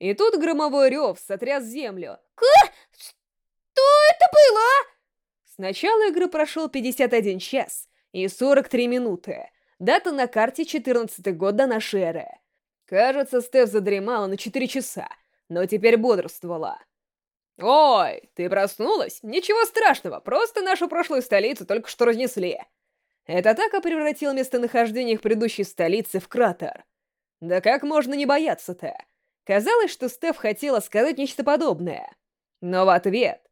И тут громовой рев сотряс землю. К... Что это было? С начала игры прошел 51 час и 43 минуты. Дата на карте 14 год до нашей эры. Кажется, Стеф задремала на 4 часа, но теперь бодрствовала. «Ой, ты проснулась? Ничего страшного, просто нашу прошлую столицу только что разнесли». Эта атака превратила местонахождение их предыдущей столицы в кратер. Да как можно не бояться-то? Казалось, что Стеф хотела сказать нечто подобное. Но в ответ...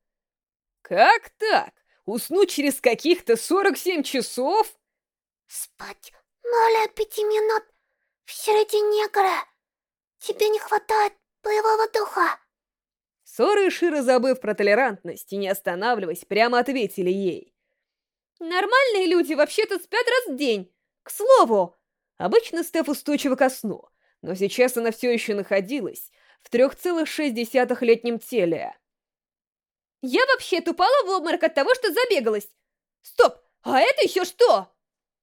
«Как так? Уснуть через каких-то 47 часов?» «Спать более пяти минут в середине игры. Тебе не хватает боевого духа». Сора и Шира, забыв про толерантность и не останавливаясь, прямо ответили ей. «Нормальные люди вообще-то спят раз в день. К слову!» Обычно Стеф устойчива ко сну, но сейчас она все еще находилась в 3,6-летнем теле. «Я вообще-то упала в обморок от того, что забегалась! Стоп! А это еще что?»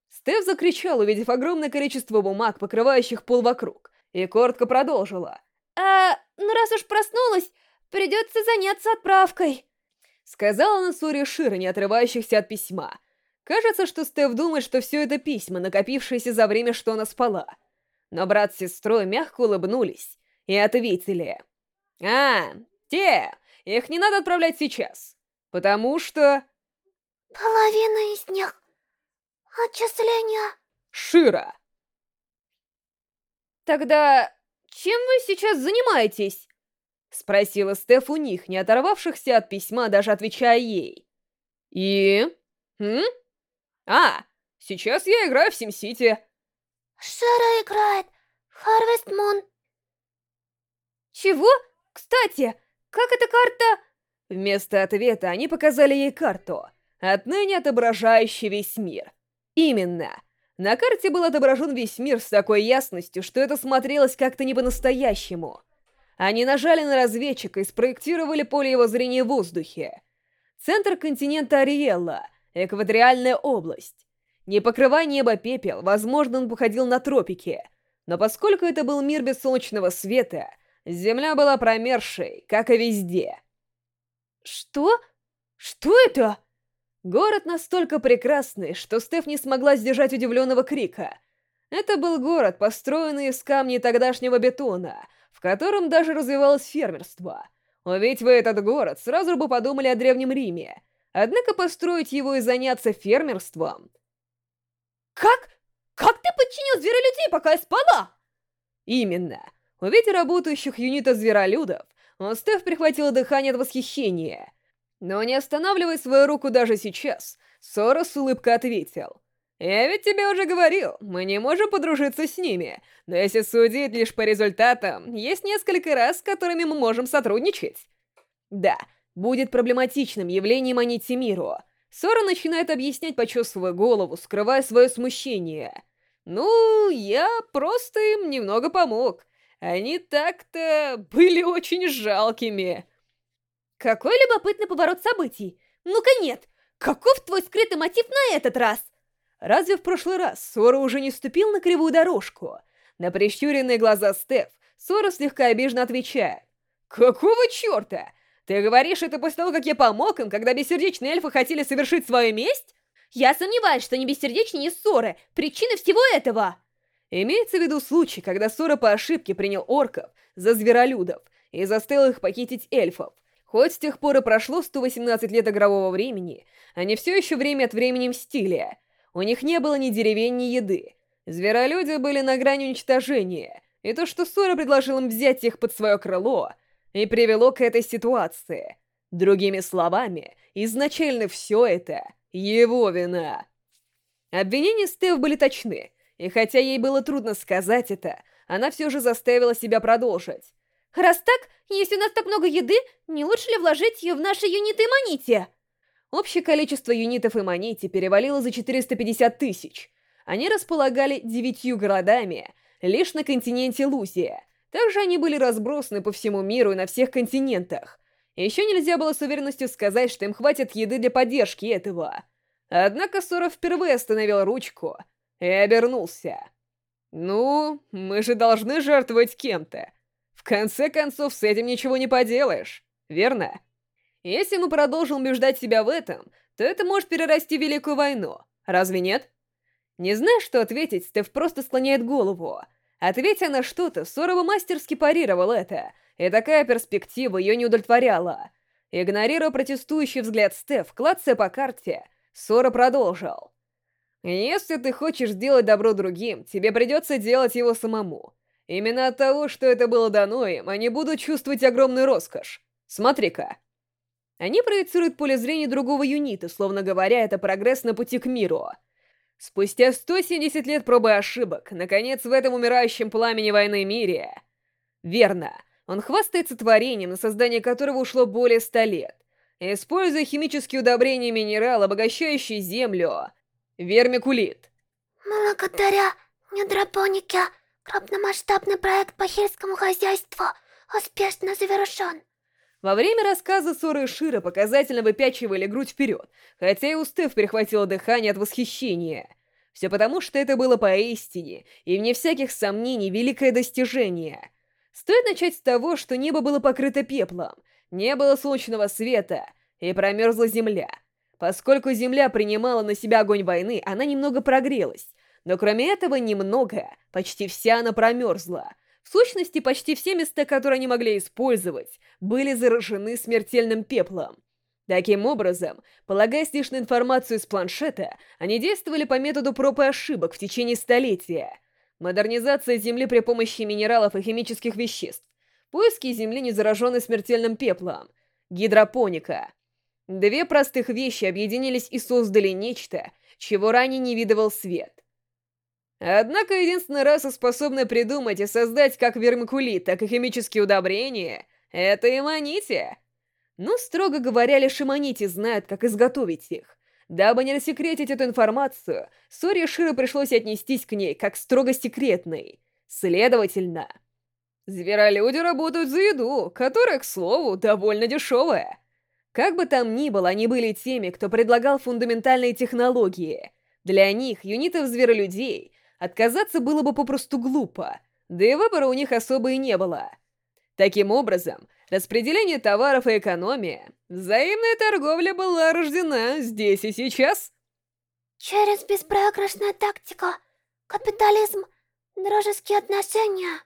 Стеф закричал, увидев огромное количество бумаг, покрывающих пол вокруг, и коротко продолжила. «А, ну раз уж проснулась, Придется заняться отправкой. Сказала на Сури Шира, не отрывающихся от письма. Кажется, что Стеф думает, что все это письма, накопившиеся за время, что она спала. Но брат с сестрой мягко улыбнулись и ответили. «А, те! Их не надо отправлять сейчас, потому что...» «Половина из них... отчисления...» «Шира!» «Тогда чем вы сейчас занимаетесь?» Спросила Стеф у них, не оторвавшихся от письма, даже отвечая ей. И... М? А, сейчас я играю в Сим-Сити. Шара играет Harvest Moon. Чего? Кстати, как эта карта... Вместо ответа они показали ей карту, отныне отображающую весь мир. Именно. На карте был отображен весь мир с такой ясностью, что это смотрелось как-то не по-настоящему. Они нажали на разведчика и спроектировали поле его зрения в воздухе. Центр континента Ариэлла, экваториальная область. Не покрывая небо пепел, возможно, он походил на тропики. Но поскольку это был мир без солнечного света, земля была промерзшей, как и везде. Что? Что это? Город настолько прекрасный, что Стеф не смогла сдержать удивленного крика. Это был город, построенный из камней тогдашнего бетона, в котором даже развивалось фермерство. Увидеть вы этот город, сразу бы подумали о Древнем Риме. Однако построить его и заняться фермерством... Как? Как ты подчинил зверолюдей, пока я спала? Именно. Увидев работающих юнитов зверолюдов, Стеф прихватил дыхание от восхищения. Но не останавливая свою руку даже сейчас, Сора с улыбкой ответил. «Я ведь тебе уже говорил, мы не можем подружиться с ними, но если судить лишь по результатам, есть несколько раз, с которыми мы можем сотрудничать». Да, будет проблематичным явлением Анити Миру. Сора начинает объяснять, почесывая голову, скрывая свое смущение. «Ну, я просто им немного помог. Они так-то были очень жалкими». Какой любопытный поворот событий. Ну-ка нет, каков твой скрытый мотив на этот раз? Разве в прошлый раз Сора уже не ступил на кривую дорожку? На прищуренные глаза Стеф Сора слегка обиженно отвечает. «Какого черта? Ты говоришь это после того, как я помог им, когда бессердечные эльфы хотели совершить свою месть?» «Я сомневаюсь, что ни бессердечные, ни ссоры — причина всего этого!» Имеется в виду случай, когда Сора по ошибке принял орков за зверолюдов и заставил их похитить эльфов. Хоть с тех пор и прошло 118 лет игрового времени, они все еще время от времени мстили — у них не было ни деревень, ни еды. Зверолюди были на грани уничтожения, и то, что Сора предложил им взять их под свое крыло, и привело к этой ситуации. Другими словами, изначально все это его вина. Обвинения Стеф были точны, и хотя ей было трудно сказать это, она все же заставила себя продолжить. «Раз так, если у нас так много еды, не лучше ли вложить ее в наши юниты Манити?» Общее количество юнитов и монете перевалило за 450 тысяч. Они располагали девятью городами лишь на континенте Лузия. Также они были разбросаны по всему миру и на всех континентах. Еще нельзя было с уверенностью сказать, что им хватит еды для поддержки этого. Однако Сора впервые остановил ручку и обернулся. «Ну, мы же должны жертвовать кем-то. В конце концов, с этим ничего не поделаешь, верно? Если мы продолжим убеждать себя в этом, то это может перерасти в Великую войну, разве нет? Не зная, что ответить, Стеф просто склоняет голову. Ответя на что-то, Сорова мастерски парировал это, и такая перспектива ее не удовлетворяла. Игнорируя протестующий взгляд Стеф, клацая по карте, Сора продолжил. «Если ты хочешь сделать добро другим, тебе придется делать его самому. Именно от того, что это было дано им, они будут чувствовать огромную роскошь. Смотри-ка». Они проецируют поле зрения другого юнита, словно говоря, это прогресс на пути к миру. Спустя 170 лет пробы ошибок, наконец, в этом умирающем пламени войны мире... Верно, он хвастается творением, на создание которого ушло более ста лет. Используя химические удобрения и минерал, обогащающие землю, вермикулит. Благодаря недропонике, крупномасштабный проект по сельскому хозяйству успешно завершен. Во время рассказа Сора и Шира показательно выпячивали грудь вперед, хотя и у Стеф перехватило дыхание от восхищения. Все потому, что это было поистине, и вне всяких сомнений, великое достижение. Стоит начать с того, что небо было покрыто пеплом, не было солнечного света, и промерзла земля. Поскольку земля принимала на себя огонь войны, она немного прогрелась, но кроме этого немного, почти вся она промерзла — в сущности, почти все места, которые они могли использовать, были заражены смертельным пеплом. Таким образом, полагаясь лишь на информацию из планшета, они действовали по методу проб и ошибок в течение столетия. Модернизация Земли при помощи минералов и химических веществ, поиски Земли, не зараженной смертельным пеплом, гидропоника. Две простых вещи объединились и создали нечто, чего ранее не видывал свет. Однако единственная раса, способная придумать и создать как вермикулит, так и химические удобрения, это иманити. Но, строго говоря, лишь иманити знают, как изготовить их. Дабы не рассекретить эту информацию, Сори Широ пришлось отнестись к ней как строго секретной. Следовательно, зверолюди работают за еду, которая, к слову, довольно дешевая. Как бы там ни было, они были теми, кто предлагал фундаментальные технологии. Для них, юнитов зверолюдей, Отказаться было бы попросту глупо, да и выбора у них особо и не было. Таким образом, распределение товаров и экономия, взаимная торговля была рождена здесь и сейчас. Через беспроигрышную тактику, капитализм, дружеские отношения.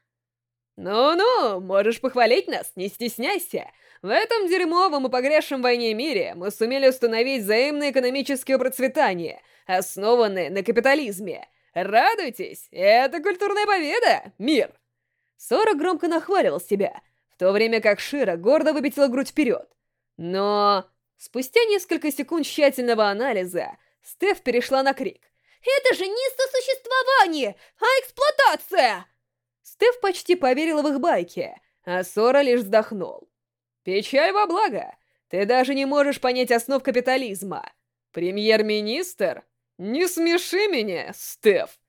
Ну-ну, можешь похвалить нас, не стесняйся. В этом дерьмовом и погрязшем в войне мире мы сумели установить взаимное экономическое процветание, основанное на капитализме — Радуйтесь, это культурная победа, мир!» Сора громко нахвалил себя, в то время как Шира гордо выпятила грудь вперед. Но спустя несколько секунд тщательного анализа Стеф перешла на крик. «Это же не сосуществование, а эксплуатация!» Стеф почти поверила в их байки, а Сора лишь вздохнул. «Печаль во благо! Ты даже не можешь понять основ капитализма. Премьер-министр «Не смеши меня, Стеф!»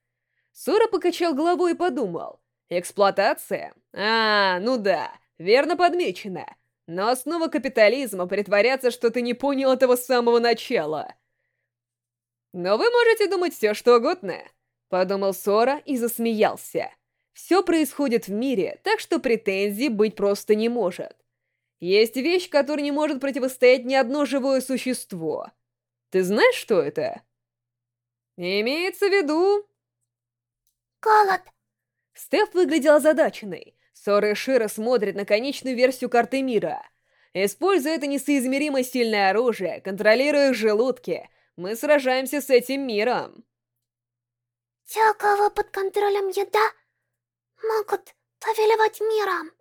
Сора покачал головой и подумал. «Эксплуатация? А, ну да, верно подмечено. Но основа капитализма притворяться, что ты не понял этого с самого начала. Но вы можете думать все, что угодно», — подумал Сора и засмеялся. «Все происходит в мире, так что претензий быть просто не может. Есть вещь, которой не может противостоять ни одно живое существо. Ты знаешь, что это?» Имеется в виду... Голод. Стеф выглядел озадаченной. Сора и Шира смотрят на конечную версию карты мира. Используя это несоизмеримо сильное оружие, контролируя их желудки, мы сражаемся с этим миром. Те, у кого под контролем еда, могут повелевать миром.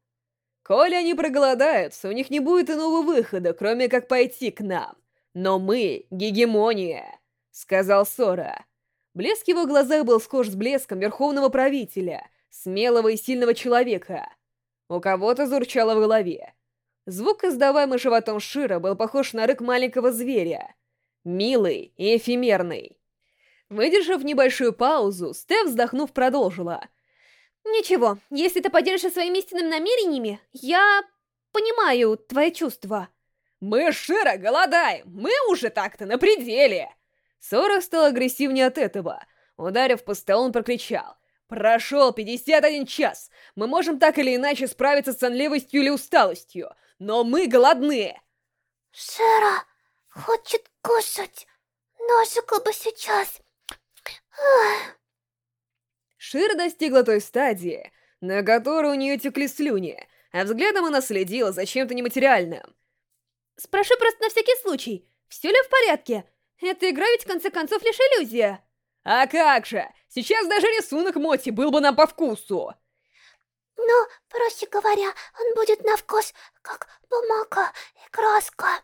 Коли они проголодаются, у них не будет иного выхода, кроме как пойти к нам. Но мы — гегемония, — сказал Сора. Блеск его глазах был схож с блеском верховного правителя, смелого и сильного человека. У кого-то зурчало в голове. Звук, издаваемый животом Шира, был похож на рык маленького зверя. Милый и эфемерный. Выдержав небольшую паузу, Стеф, вздохнув, продолжила. «Ничего, если ты поделишься своими истинными намерениями, я... понимаю твои чувства». «Мы, Шира, голодаем! Мы уже так-то на пределе!» Сора стал агрессивнее от этого. Ударив по столу, он прокричал. Прошел 51 час. Мы можем так или иначе справиться с сонливостью или усталостью, но мы голодны. Шера хочет кушать. Ножик бы сейчас. Ах. Шира достигла той стадии, на которой у нее текли слюни, а взглядом она следила за чем-то нематериальным. Спрошу просто на всякий случай, все ли в порядке? Эта игра ведь в конце концов лишь иллюзия. А как же! Сейчас даже рисунок Моти был бы нам по вкусу! Ну, проще говоря, он будет на вкус, как бумага и краска.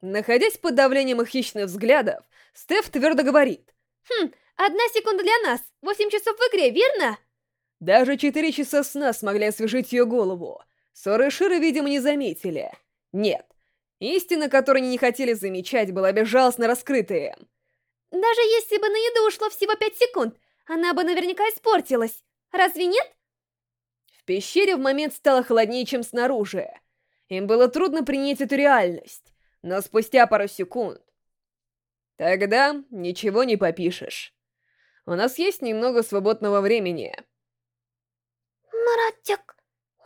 Находясь под давлением их хищных взглядов, Стеф твердо говорит. Хм, одна секунда для нас, восемь часов в игре, верно? Даже четыре часа сна смогли освежить ее голову. Ссоры Шира, видимо, не заметили. Нет, Истина, которую они не хотели замечать, была безжалостно раскрыта им. Даже если бы на еду ушло всего пять секунд, она бы наверняка испортилась. Разве нет? В пещере в момент стало холоднее, чем снаружи. Им было трудно принять эту реальность, но спустя пару секунд... Тогда ничего не попишешь. У нас есть немного свободного времени. Маратик,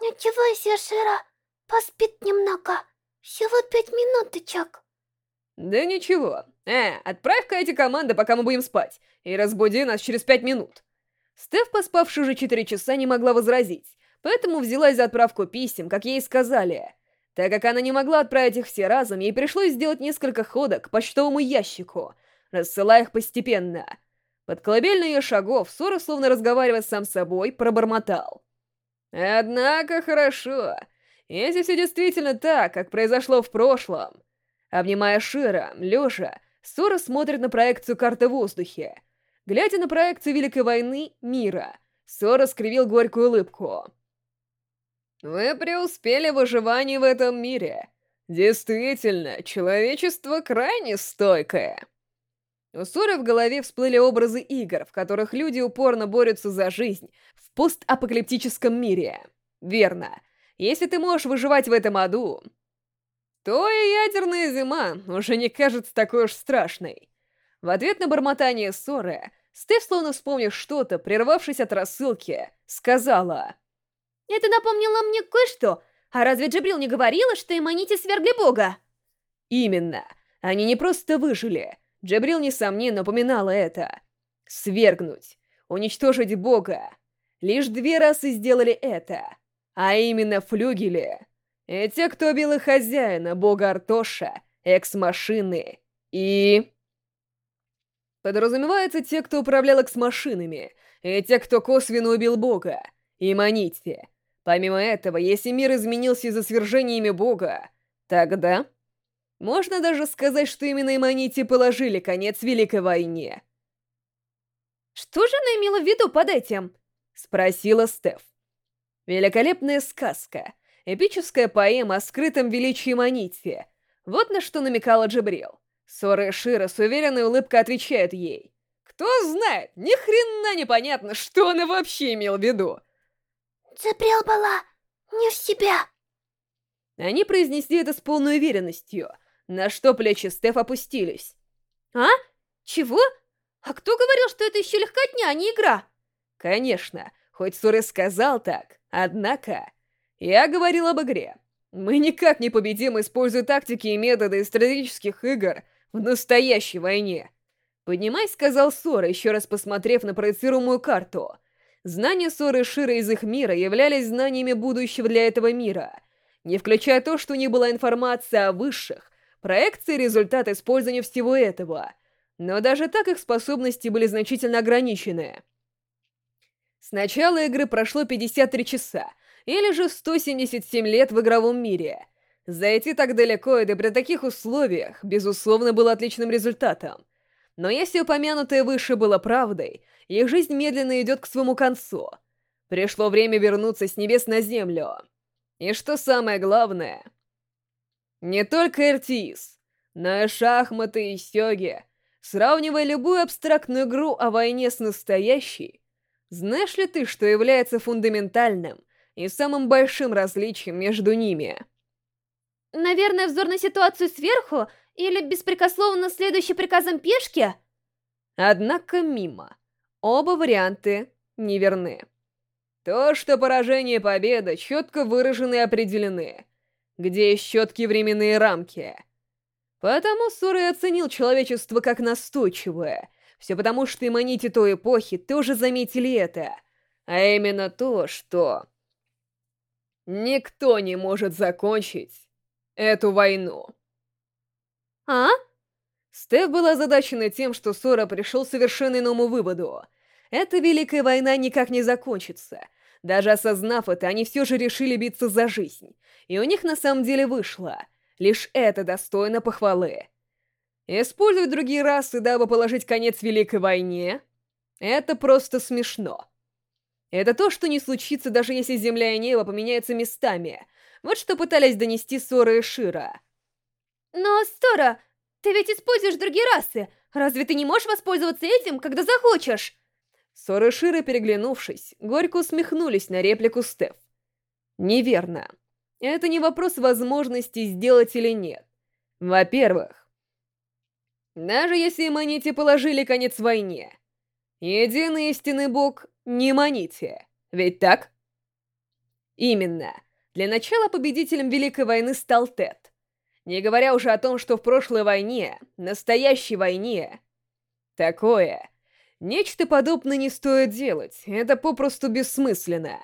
ничего себе, Шира, поспит немного. Всего пять минуточек. Да ничего. Э, отправь-ка эти команды, пока мы будем спать, и разбуди нас через пять минут. Стеф, поспавший уже четыре часа, не могла возразить, поэтому взялась за отправку писем, как ей сказали. Так как она не могла отправить их все разом, ей пришлось сделать несколько ходок к почтовому ящику, рассылая их постепенно. Под колыбельный ее шагов Сора, словно разговаривая сам с собой, пробормотал. «Однако хорошо. Если все действительно так, как произошло в прошлом... Обнимая Шира, лежа, Сора смотрит на проекцию карты в воздухе. Глядя на проекцию Великой войны мира, Сора скривил горькую улыбку. «Вы преуспели в выживании в этом мире. Действительно, человечество крайне стойкое». У Соры в голове всплыли образы игр, в которых люди упорно борются за жизнь в постапокалиптическом мире. Верно. Если ты можешь выживать в этом аду, то и ядерная зима уже не кажется такой уж страшной. В ответ на бормотание ссоры, Стеф, словно вспомнив что-то, прервавшись от рассылки, сказала... «Это напомнило мне кое-что. А разве Джибрил не говорила, что Эмманити свергли бога?» «Именно. Они не просто выжили. Джабрил, несомненно, упоминала это. Свергнуть. Уничтожить бога. Лишь две расы сделали это а именно флюгели. И те, кто убил их хозяина, бога Артоша, экс-машины и... Подразумевается те, кто управлял экс-машинами, и те, кто косвенно убил бога, и Манити. Помимо этого, если мир изменился из-за свержениями бога, тогда... Можно даже сказать, что именно Иманити положили конец Великой войне. «Что же она имела в виду под этим?» — спросила Стеф. Великолепная сказка. Эпическая поэма о скрытом величии Манити. Вот на что намекала Джабрил. Сора и Шира с уверенной улыбкой отвечают ей. Кто знает, ни хрена непонятно, что она вообще имел в виду. Джабрил была не в себя. Они произнесли это с полной уверенностью, на что плечи Стеф опустились. А? Чего? А кто говорил, что это еще легкотня, а не игра? Конечно, хоть Суры сказал так, Однако, я говорил об игре. Мы никак не победим, используя тактики и методы стратегических игр в настоящей войне. Поднимай, сказал Сора, еще раз посмотрев на проецируемую карту. Знания Соры и Шира из их мира являлись знаниями будущего для этого мира, не включая то, что не была информация о высших, проекции и результат использования всего этого. Но даже так их способности были значительно ограничены. С начала игры прошло 53 часа, или же 177 лет в игровом мире. Зайти так далеко и да при таких условиях, безусловно, было отличным результатом. Но если упомянутое выше было правдой, их жизнь медленно идет к своему концу. Пришло время вернуться с небес на землю. И что самое главное... Не только РТИС, но и шахматы и сёги, сравнивая любую абстрактную игру о войне с настоящей, знаешь ли ты, что является фундаментальным и самым большим различием между ними? Наверное, взор на ситуацию сверху или беспрекословно следующий приказам пешки? Однако мимо. Оба варианты неверны. То, что поражение и победа четко выражены и определены, где есть четкие временные рамки. Потому Суры оценил человечество как настойчивое, все потому что иманити той эпохи тоже заметили это, а именно то, что... Никто не может закончить эту войну. А? Стеф была озадачена тем, что Сора пришел совершенно иному выводу. Эта Великая война никак не закончится. Даже осознав это, они все же решили биться за жизнь. И у них на самом деле вышло. Лишь это достойно похвалы. Использовать другие расы, дабы положить конец Великой войне, это просто смешно. Это то, что не случится, даже если Земля и Небо поменяются местами. Вот что пытались донести Сора и Шира. Но, Стора, ты ведь используешь другие расы. Разве ты не можешь воспользоваться этим, когда захочешь? Сора и Шира, переглянувшись, горько усмехнулись на реплику Стеф. Неверно. Это не вопрос возможности сделать или нет. Во-первых, даже если Манити положили конец войне, единый истинный бог не Манити, ведь так? Именно. Для начала победителем Великой войны стал Тед. Не говоря уже о том, что в прошлой войне, настоящей войне, такое, нечто подобное не стоит делать, это попросту бессмысленно.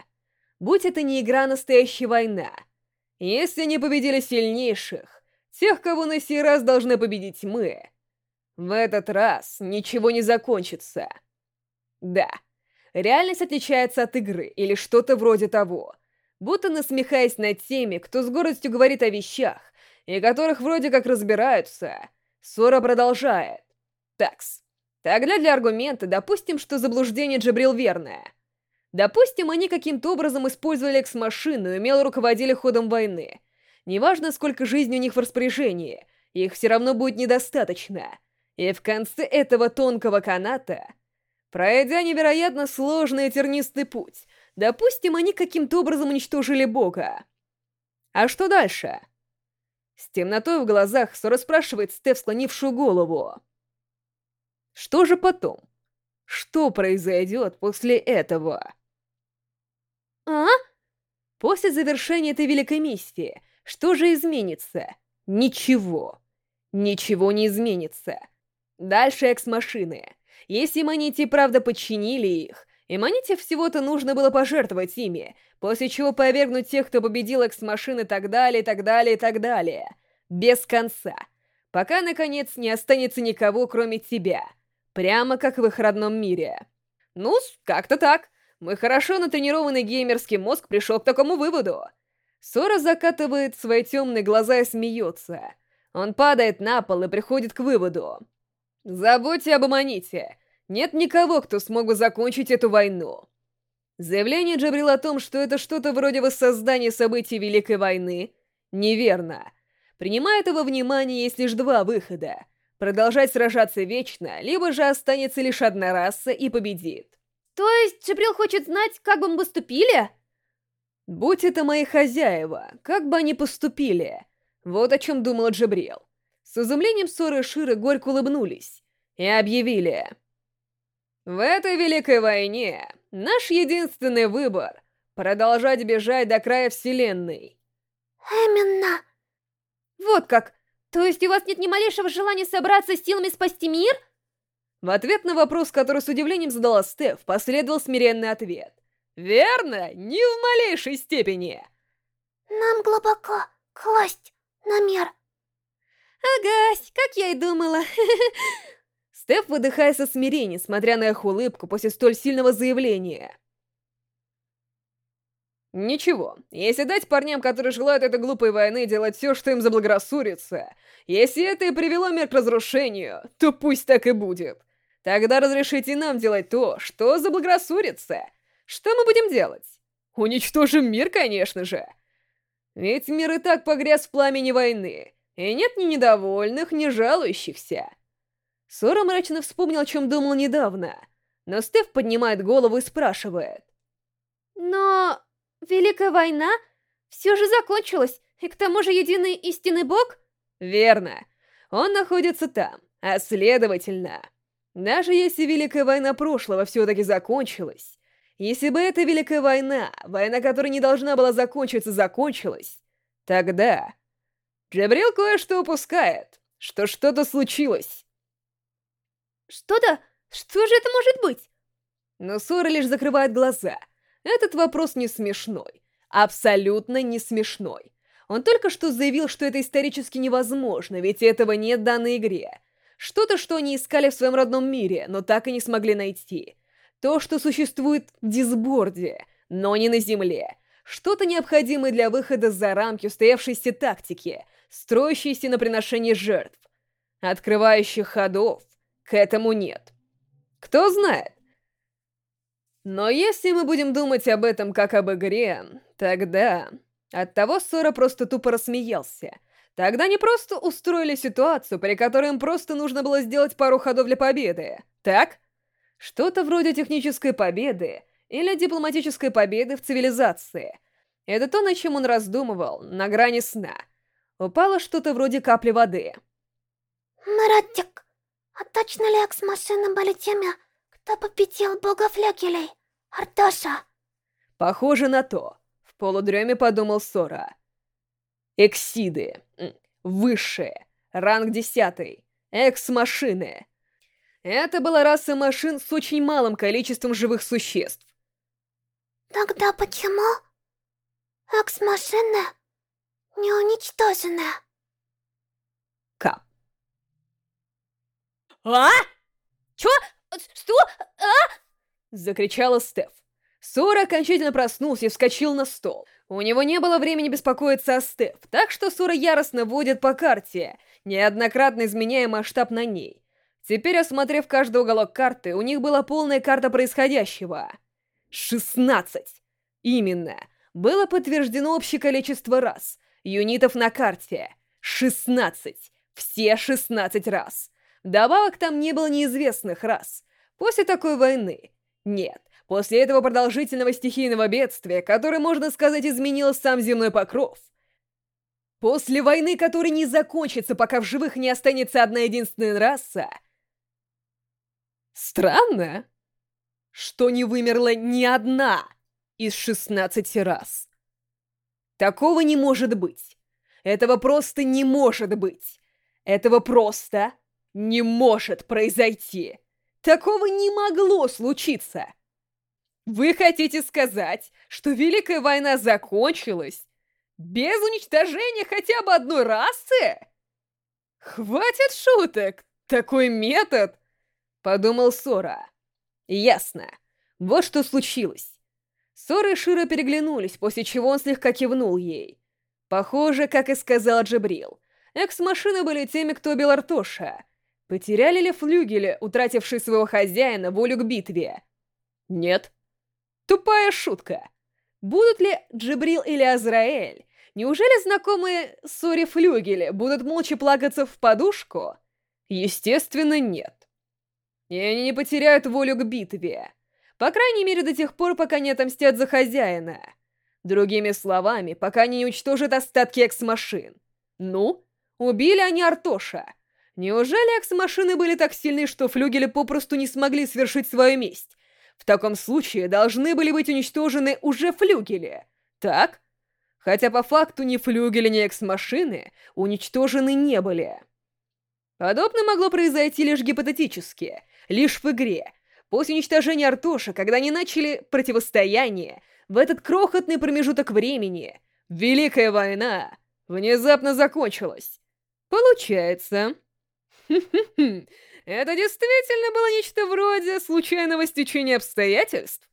Будь это не игра, настоящая война. Если не победили сильнейших, тех, кого на сей раз должны победить мы, в этот раз ничего не закончится. Да, реальность отличается от игры или что-то вроде того, будто насмехаясь над теми, кто с гордостью говорит о вещах, и которых вроде как разбираются, Сора продолжает. Такс. Тогда для аргумента допустим, что заблуждение Джабрил верное. Допустим, они каким-то образом использовали экс-машину и умело руководили ходом войны. Неважно, сколько жизней у них в распоряжении, их все равно будет недостаточно. И в конце этого тонкого каната, пройдя невероятно сложный и тернистый путь, допустим, они каким-то образом уничтожили Бога. А что дальше? С темнотой в глазах Сора спрашивает Стеф, склонившую голову. Что же потом? Что произойдет после этого? А? После завершения этой великой миссии, что же изменится? Ничего. Ничего не изменится. Дальше экс-машины. Если Манити правда подчинили их, и Манити всего-то нужно было пожертвовать ими, после чего повергнуть тех, кто победил экс-машин так далее, так далее, так далее. Без конца. Пока, наконец, не останется никого, кроме тебя. Прямо как в их родном мире. ну как-то так. Мой хорошо натренированный геймерский мозг пришел к такому выводу. Сора закатывает свои темные глаза и смеется. Он падает на пол и приходит к выводу. Забудьте об Аманите. Нет никого, кто смог бы закончить эту войну. Заявление Джабрил о том, что это что-то вроде воссоздания событий Великой войны, неверно. Принимая этого внимания, есть лишь два выхода. Продолжать сражаться вечно, либо же останется лишь одна раса и победит. То есть Джабрил хочет знать, как бы мы поступили? Будь это мои хозяева, как бы они поступили? Вот о чем думала Джабрил. С изумлением Сора и Шира горько улыбнулись и объявили... В этой Великой войне наш единственный выбор — продолжать бежать до края Вселенной. Именно. Вот как. То есть у вас нет ни малейшего желания собраться с силами спасти мир? В ответ на вопрос, который с удивлением задала Стеф, последовал смиренный ответ. Верно, ни в малейшей степени. Нам глубоко класть на мир. Агась, как я и думала. Стеф выдыхая со смирением, смотря на их улыбку после столь сильного заявления. Ничего, если дать парням, которые желают этой глупой войны, делать все, что им заблагорассурится, если это и привело мир к разрушению, то пусть так и будет. Тогда разрешите нам делать то, что заблагорассурится. Что мы будем делать? Уничтожим мир, конечно же. Ведь мир и так погряз в пламени войны, и нет ни недовольных, ни жалующихся. Сора мрачно вспомнил, о чем думал недавно, но Стеф поднимает голову и спрашивает. Но... Великая война все же закончилась, и к тому же единый истинный бог? Верно. Он находится там, а следовательно... Даже если Великая война прошлого все-таки закончилась, если бы эта Великая война, война, которая не должна была закончиться, закончилась, тогда... Джабрил кое-что упускает, что что-то случилось. Что-то? Что же это может быть? Но Сора лишь закрывает глаза. Этот вопрос не смешной. Абсолютно не смешной. Он только что заявил, что это исторически невозможно, ведь этого нет в данной игре. Что-то, что они искали в своем родном мире, но так и не смогли найти. То, что существует в дисборде, но не на Земле. Что-то необходимое для выхода за рамки устоявшейся тактики, строящейся на приношении жертв. Открывающих ходов к этому нет. Кто знает. Но если мы будем думать об этом как об игре, тогда... Оттого Сора просто тупо рассмеялся — Тогда они просто устроили ситуацию, при которой им просто нужно было сделать пару ходов для победы, так? Что-то вроде технической победы или дипломатической победы в цивилизации. Это то, над чем он раздумывал, на грани сна. Упало что-то вроде капли воды. Маратик, а точно ли экс-машины были теми, кто победил бога флюгелей, Артоша? Похоже на то. В полудреме подумал Сора. Эксиды. Высшие. Ранг десятый. Экс-машины. Это была раса машин с очень малым количеством живых существ. Тогда почему экс-машины не уничтожены? Кап. А? Чё? Что? А? Закричала Стеф. Сора окончательно проснулся и вскочил на стол. У него не было времени беспокоиться о Стеф, так что Сура яростно водит по карте, неоднократно изменяя масштаб на ней. Теперь, осмотрев каждый уголок карты, у них была полная карта происходящего. 16. Именно. Было подтверждено общее количество раз. Юнитов на карте. 16. Все 16 раз. Добавок там не было неизвестных раз. После такой войны. Нет, После этого продолжительного стихийного бедствия, которое, можно сказать, изменило сам земной покров, после войны, которая не закончится, пока в живых не останется одна единственная раса, странно, что не вымерла ни одна из 16 раз. Такого не может быть. Этого просто не может быть. Этого просто не может произойти. Такого не могло случиться. Вы хотите сказать, что Великая война закончилась без уничтожения хотя бы одной расы? Хватит шуток! Такой метод! Подумал Сора. Ясно. Вот что случилось. Сора и Шира переглянулись, после чего он слегка кивнул ей. Похоже, как и сказал Джабрил, экс-машины были теми, кто бил Артоша. Потеряли ли флюгели, утратившие своего хозяина, волю к битве? Нет. Тупая шутка. Будут ли Джибрил или Азраэль, неужели знакомые Сори Флюгели будут молча плакаться в подушку? Естественно, нет. И они не потеряют волю к битве. По крайней мере, до тех пор, пока не отомстят за хозяина. Другими словами, пока не уничтожат остатки экс-машин. Ну, убили они Артоша. Неужели экс-машины были так сильны, что флюгели попросту не смогли свершить свою месть? В таком случае должны были быть уничтожены уже флюгели, так? Хотя по факту ни флюгели, ни экс-машины уничтожены не были. Подобное могло произойти лишь гипотетически, лишь в игре. После уничтожения Артоша, когда они начали противостояние, в этот крохотный промежуток времени, Великая война внезапно закончилась. Получается... Это действительно было нечто вроде случайного стечения обстоятельств?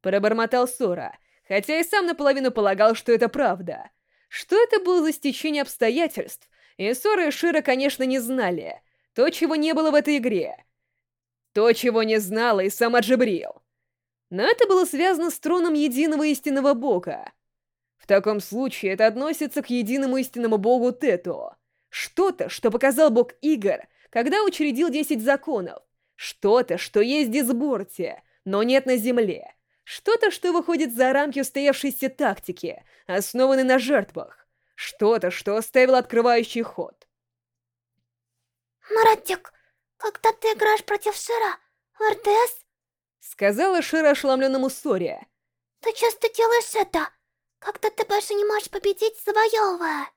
Пробормотал Сора, хотя и сам наполовину полагал, что это правда. Что это было за стечение обстоятельств? И Сора и Шира, конечно, не знали. То, чего не было в этой игре. То, чего не знала и сама Джабрил. Но это было связано с троном единого истинного бога. В таком случае это относится к единому истинному богу Тето. Что-то, что показал бог Игр, когда учредил 10 законов. Что-то, что есть в дисборте, но нет на Земле. Что-то, что выходит за рамки устоявшейся тактики, основанной на жертвах. Что-то, что оставил открывающий ход. Маратик, когда ты играешь против Шира в РТС, Сказала Шира ошеломленному Сори. ты часто делаешь это, когда ты больше не можешь победить, завоевывая.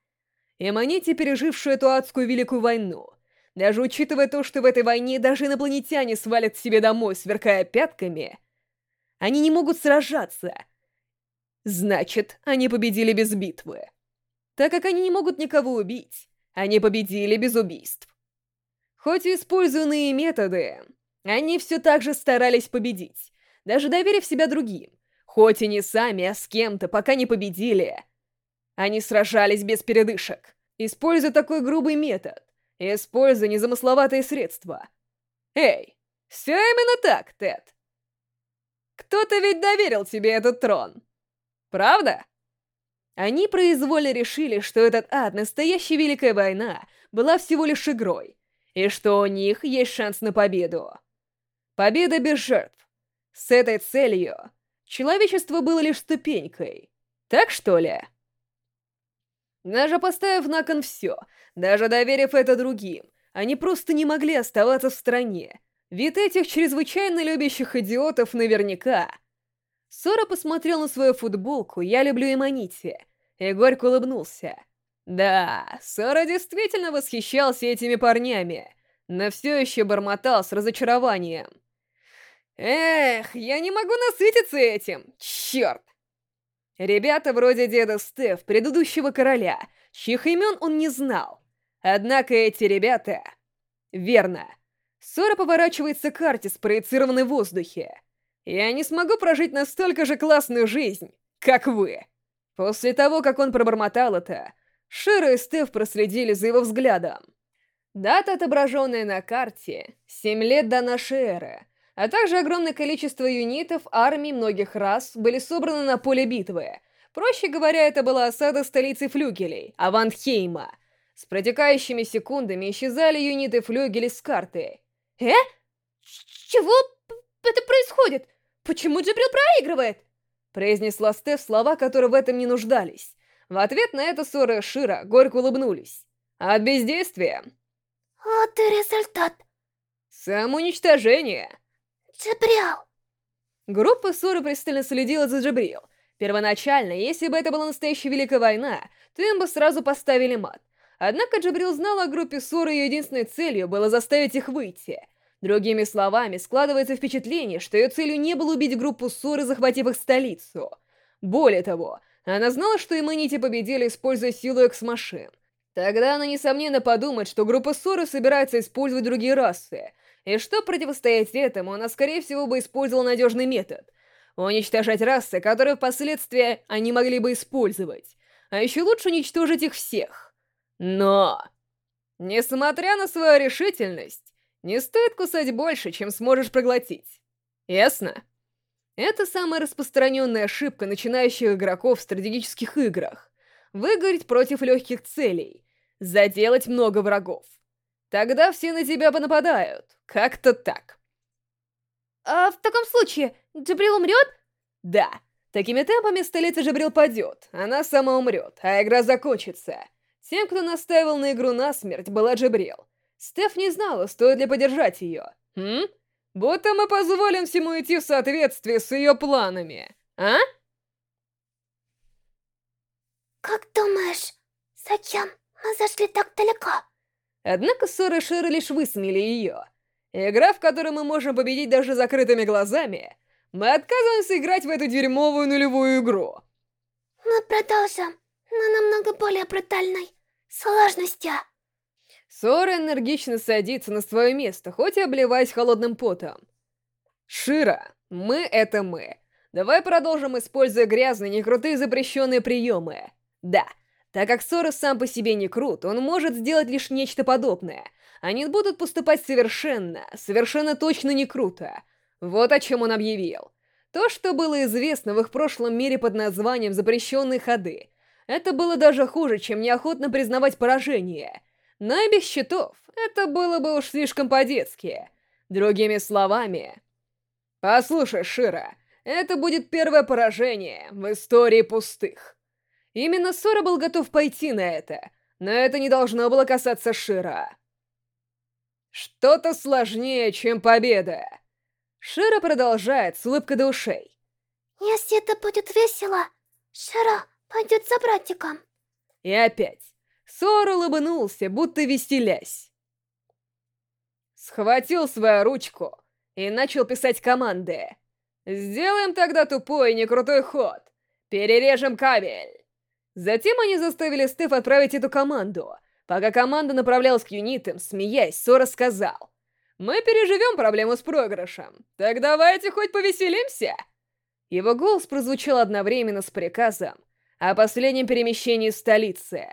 Эмманити, пережившую эту адскую великую войну, даже учитывая то, что в этой войне даже инопланетяне свалят себе домой, сверкая пятками, они не могут сражаться. Значит, они победили без битвы. Так как они не могут никого убить, они победили без убийств. Хоть и используя иные методы, они все так же старались победить, даже доверив себя другим. Хоть и не сами, а с кем-то, пока не победили. Они сражались без передышек, используя такой грубый метод, используя незамысловатые средства. Эй, все именно так, Тед. Кто-то ведь доверил тебе этот трон. Правда? Они произвольно решили, что этот ад, настоящая Великая Война, была всего лишь игрой, и что у них есть шанс на победу. Победа без жертв. С этой целью человечество было лишь ступенькой. Так что ли? Даже поставив на кон все, даже доверив это другим, они просто не могли оставаться в стране, ведь этих чрезвычайно любящих идиотов наверняка... Сора посмотрел на свою футболку «Я люблю Эманити» и горько улыбнулся. Да, Сора действительно восхищался этими парнями, но все еще бормотал с разочарованием. Эх, я не могу насытиться этим, черт! Ребята вроде деда Стеф, предыдущего короля, чьих имен он не знал. Однако эти ребята... Верно. Сора поворачивается к карте, спроецированной в воздухе. Я не смогу прожить настолько же классную жизнь, как вы. После того, как он пробормотал это, Шира и Стеф проследили за его взглядом. Дата, отображенная на карте, 7 лет до нашей эры, а также огромное количество юнитов армий многих рас были собраны на поле битвы. Проще говоря, это была осада столицы флюгелей, Авантхейма. С протекающими секундами исчезали юниты флюгелей с карты. Э? Чего это происходит? Почему Джабрил проигрывает? Произнесла Стеф слова, которые в этом не нуждались. В ответ на это Сора и Шира горько улыбнулись. От бездействия. Вот и результат. Самоуничтожение. Джабрил. Группа Сора пристально следила за Джабрил. Первоначально, если бы это была настоящая Великая Война, то им бы сразу поставили мат. Однако Джабрил знал о группе Сора, и ее единственной целью было заставить их выйти. Другими словами, складывается впечатление, что ее целью не было убить группу Соры, захватив их столицу. Более того, она знала, что Эманити победили, используя силу экс-машин. Тогда она, несомненно, подумает, что группа Соры собирается использовать другие расы, и что противостоять этому, она, скорее всего, бы использовала надежный метод — уничтожать расы, которые впоследствии они могли бы использовать. А еще лучше уничтожить их всех. Но... Несмотря на свою решительность, не стоит кусать больше, чем сможешь проглотить. Ясно? Это самая распространенная ошибка начинающих игроков в стратегических играх. Выгореть против легких целей. Заделать много врагов. Тогда все на тебя понападают. Как-то так. А в таком случае, Джабрил умрет? Да. Такими темпами столица Джабрил падет, она сама умрет, а игра закончится. Тем, кто настаивал на игру насмерть, была Джабрил. Стеф не знала, стоит ли поддержать ее. Хм? Будто мы позволим всему идти в соответствии с ее планами. А? Как думаешь, зачем мы зашли так далеко? Однако Сора и Шира лишь высмеяли ее. Игра, в которой мы можем победить даже закрытыми глазами, мы отказываемся играть в эту дерьмовую нулевую игру. Мы продолжим, но намного более брутальной сложности. Сора энергично садится на свое место, хоть и обливаясь холодным потом. Шира, мы — это мы. Давай продолжим, используя грязные, некрутые запрещенные приемы. Да, так как Сора сам по себе не крут, он может сделать лишь нечто подобное. Они будут поступать совершенно, совершенно точно не круто. Вот о чем он объявил. То, что было известно в их прошлом мире под названием «Запрещенные ходы», это было даже хуже, чем неохотно признавать поражение — и без счетов это было бы уж слишком по-детски. Другими словами... Послушай, Шира, это будет первое поражение в истории пустых. Именно Сора был готов пойти на это, но это не должно было касаться Шира. Что-то сложнее, чем победа. Шира продолжает с улыбкой до ушей. Если это будет весело, Шира пойдет за братиком. И опять. Сор улыбнулся, будто веселясь. Схватил свою ручку и начал писать команды. «Сделаем тогда тупой и некрутой ход. Перережем кабель». Затем они заставили Стеф отправить эту команду. Пока команда направлялась к юнитам, смеясь, Сора сказал. «Мы переживем проблему с проигрышем. Так давайте хоть повеселимся!» Его голос прозвучал одновременно с приказом о последнем перемещении столицы.